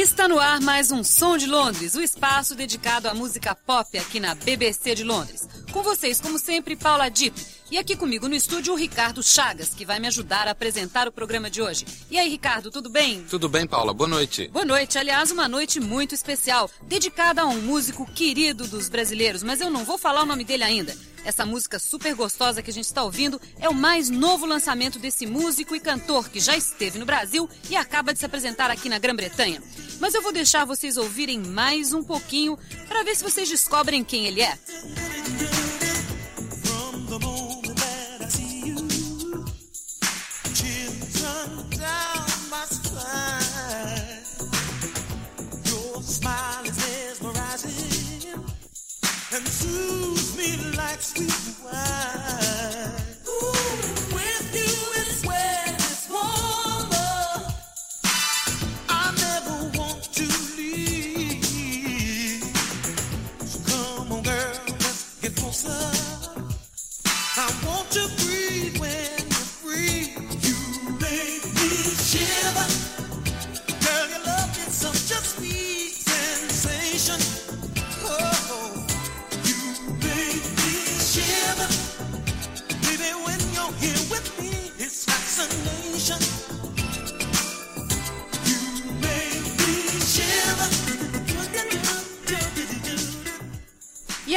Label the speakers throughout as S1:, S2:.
S1: Está no ar mais um Som de Londres, o espaço dedicado à música pop aqui na BBC de Londres. Com vocês, como sempre, Paula Dip. E aqui comigo no estúdio o Ricardo Chagas, que vai me ajudar a apresentar o programa de hoje. E aí, Ricardo, tudo bem?
S2: Tudo bem, Paula. Boa noite.
S1: Boa noite. Aliás, uma noite muito especial, dedicada a um músico querido dos brasileiros, mas eu não vou falar o nome dele ainda. Essa música super gostosa que a gente está ouvindo é o mais novo lançamento desse músico e cantor que já esteve no Brasil e acaba de se apresentar aqui na Grã-Bretanha. Mas eu vou deixar vocês ouvirem mais um pouquinho para ver se vocês descobrem quem ele é.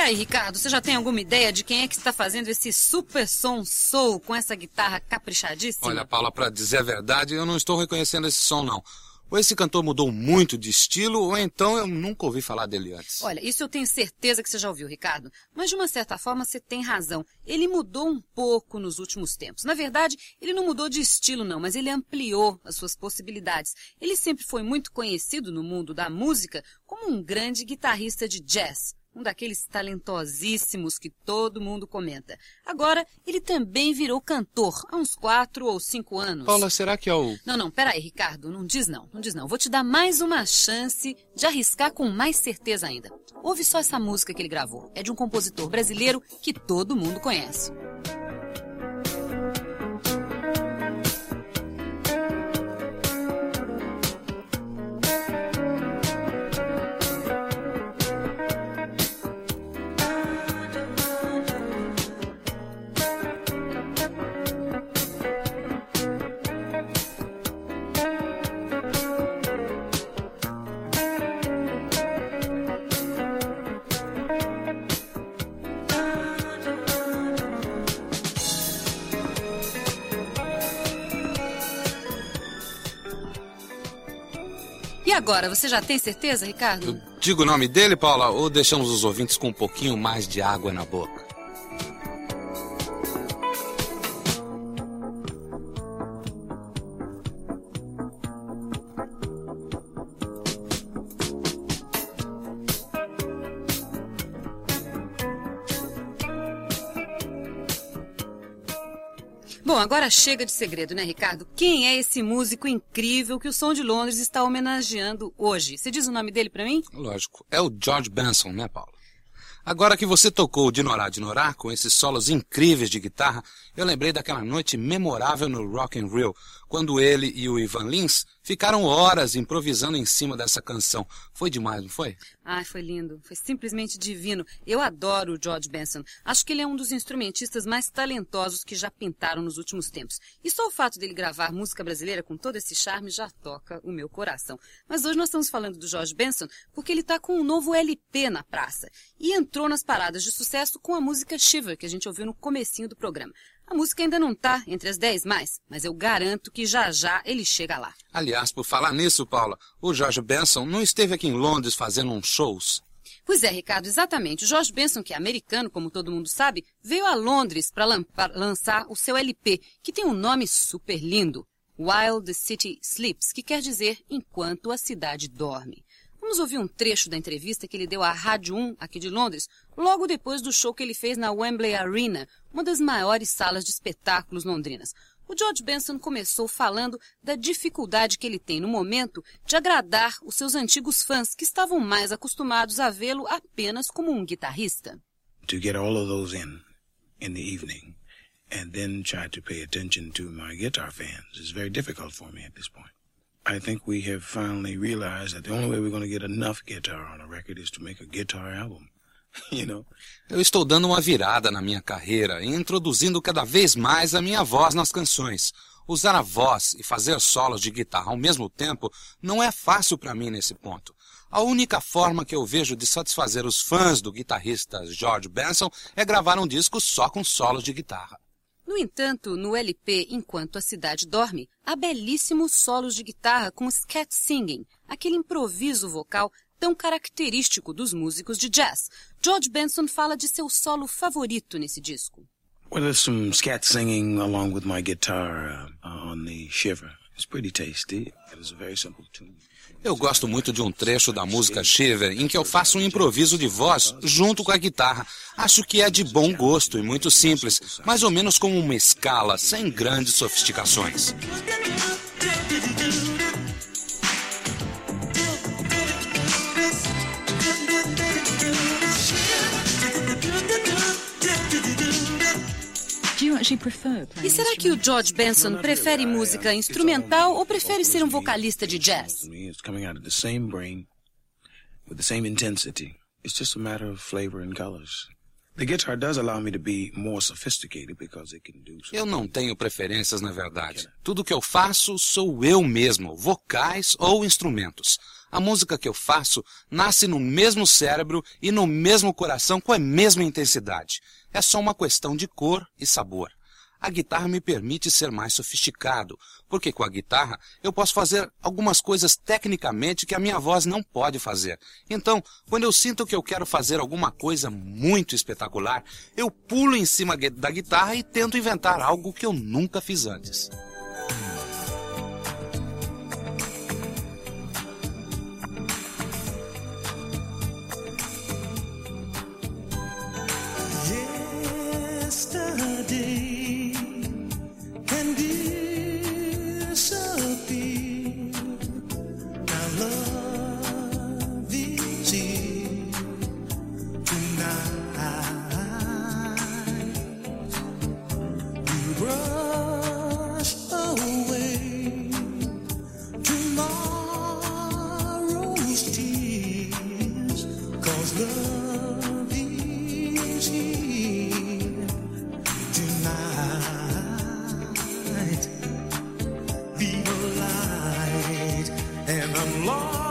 S1: Aí, Ricardo, você já tem alguma ideia de quem é que está fazendo esse super som soul com essa guitarra caprichadíssima?
S2: Olha, Paula, para dizer a verdade, eu não estou reconhecendo esse som, não. Ou esse cantor mudou muito de estilo, ou então eu nunca ouvi falar dele antes.
S1: Olha, isso eu tenho certeza que você já ouviu, Ricardo. Mas de uma certa forma você tem razão. Ele mudou um pouco nos últimos tempos. Na verdade, ele não mudou de estilo, não, mas ele ampliou as suas possibilidades. Ele sempre foi muito conhecido no mundo da música como um grande guitarrista de jazz um daqueles talentosíssimos que todo mundo comenta. Agora, ele também virou cantor, há uns quatro ou cinco anos.
S2: Paula, será que é o...
S1: Não, não, peraí, Ricardo, não diz não, não diz não. Vou te dar mais uma chance de arriscar com mais certeza ainda. Ouve só essa música que ele gravou. É de um compositor brasileiro que todo mundo conhece. E agora, você já tem certeza, Ricardo?
S2: Eu digo o nome dele, Paula, ou deixamos os ouvintes com um pouquinho mais de água na boca?
S1: Bom, agora chega de segredo, né, Ricardo? Quem é esse músico incrível que o Som de Londres está homenageando hoje? Você diz o nome dele para mim?
S2: Lógico. É o George Benson, né, Paula? Agora que você tocou de Norá de Norá, com esses solos incríveis de guitarra, eu lembrei daquela noite memorável no Rock and Rio, quando ele e o Ivan Lins ficaram horas improvisando em cima dessa canção. Foi demais, não foi?
S1: Ai, foi lindo. Foi simplesmente divino. Eu adoro o George Benson. Acho que ele é um dos instrumentistas mais talentosos que já pintaram nos últimos tempos. E só o fato dele gravar música brasileira com todo esse charme já toca o meu coração. Mas hoje nós estamos falando do George Benson porque ele está com um novo LP na praça. E entrou nas paradas de sucesso com a música Shiver, que a gente ouviu no comecinho do programa. A música ainda não está entre as 10 mais, mas eu garanto que já já ele chega lá.
S2: Aliás, por falar nisso, Paula, o George Benson não esteve aqui em Londres fazendo uns shows?
S1: Pois é, Ricardo, exatamente. O George Benson, que é americano, como todo mundo sabe, veio a Londres para lançar o seu LP, que tem um nome super lindo. While the City Sleeps, que quer dizer Enquanto a Cidade Dorme. Vamos ouvir um trecho da entrevista que ele deu à Rádio 1, aqui de Londres, logo depois do show que ele fez na Wembley Arena, uma das maiores salas de espetáculos londrinas. O George Benson começou falando da dificuldade que ele tem no momento de agradar os seus antigos fãs que estavam mais acostumados a vê-lo apenas como um guitarrista.
S3: To get all of those in in the evening and then try to pay attention to my guitar fans is very difficult for me at this point. I think we have finally realized that the only way we're going to get enough guitar on a record is to make a guitar album. you know?
S4: Eu estou dando uma virada na minha carreira e introduzindo cada vez mais a minha voz nas canções. Usar a voz e fazer solos de guitarra ao mesmo tempo não é fácil para mim nesse ponto. A única forma que eu vejo de satisfazer os fãs do guitarrista George Benson é gravar um disco só com solos de guitarra.
S1: No entanto, no LP Enquanto a Cidade Dorme, há belíssimos solos de guitarra com scat singing, aquele improviso vocal tão característico dos músicos de jazz. George Benson fala de seu solo favorito nesse disco.
S3: Well, there's some scat singing along with my guitar uh, on the Shiver. It's pretty tasty. It is a very simple tune.
S4: Eu gosto muito de um trecho da música Shiver em que eu faço um improviso de voz junto com a guitarra. Acho que é de bom gosto e muito simples, mais ou menos como uma escala, sem grandes sofisticações.
S1: E será que o George Benson prefere música instrumental ou prefere ser um vocalista de jazz?
S3: It's coming out of the same brain with the same intensity. It's just a matter of flavor and colors. The guitar does allow me to be more sophisticated because it can do
S4: Eu não tenho preferências, na verdade. Tudo que eu faço sou eu mesmo, vocais ou instrumentos. A música que eu faço nasce no mesmo cérebro e no mesmo coração com a mesma intensidade. É só uma questão de cor e sabor. A guitarra me permite ser mais sofisticado, porque com a guitarra eu posso fazer algumas coisas tecnicamente que a minha voz não pode fazer. Então, quando eu sinto que eu quero fazer alguma coisa muito espetacular, eu pulo em cima da guitarra e tento inventar algo que eu nunca fiz antes. long.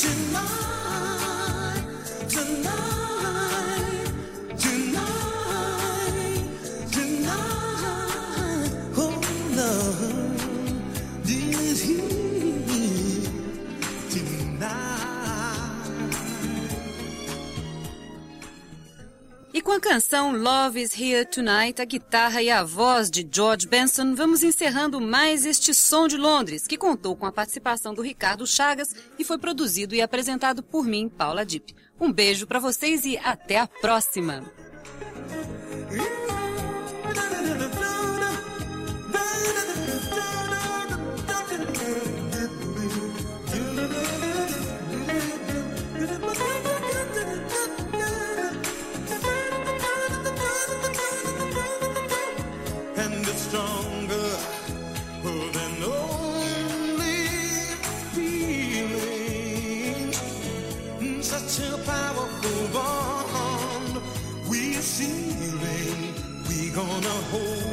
S1: 是那 canção Love is Here Tonight, a guitarra e a voz de George Benson, vamos encerrando mais este Som de Londres, que contou com a participação do Ricardo Chagas e foi produzido e apresentado por mim, Paula Dipp. Um beijo para vocês e até a próxima!
S4: Hold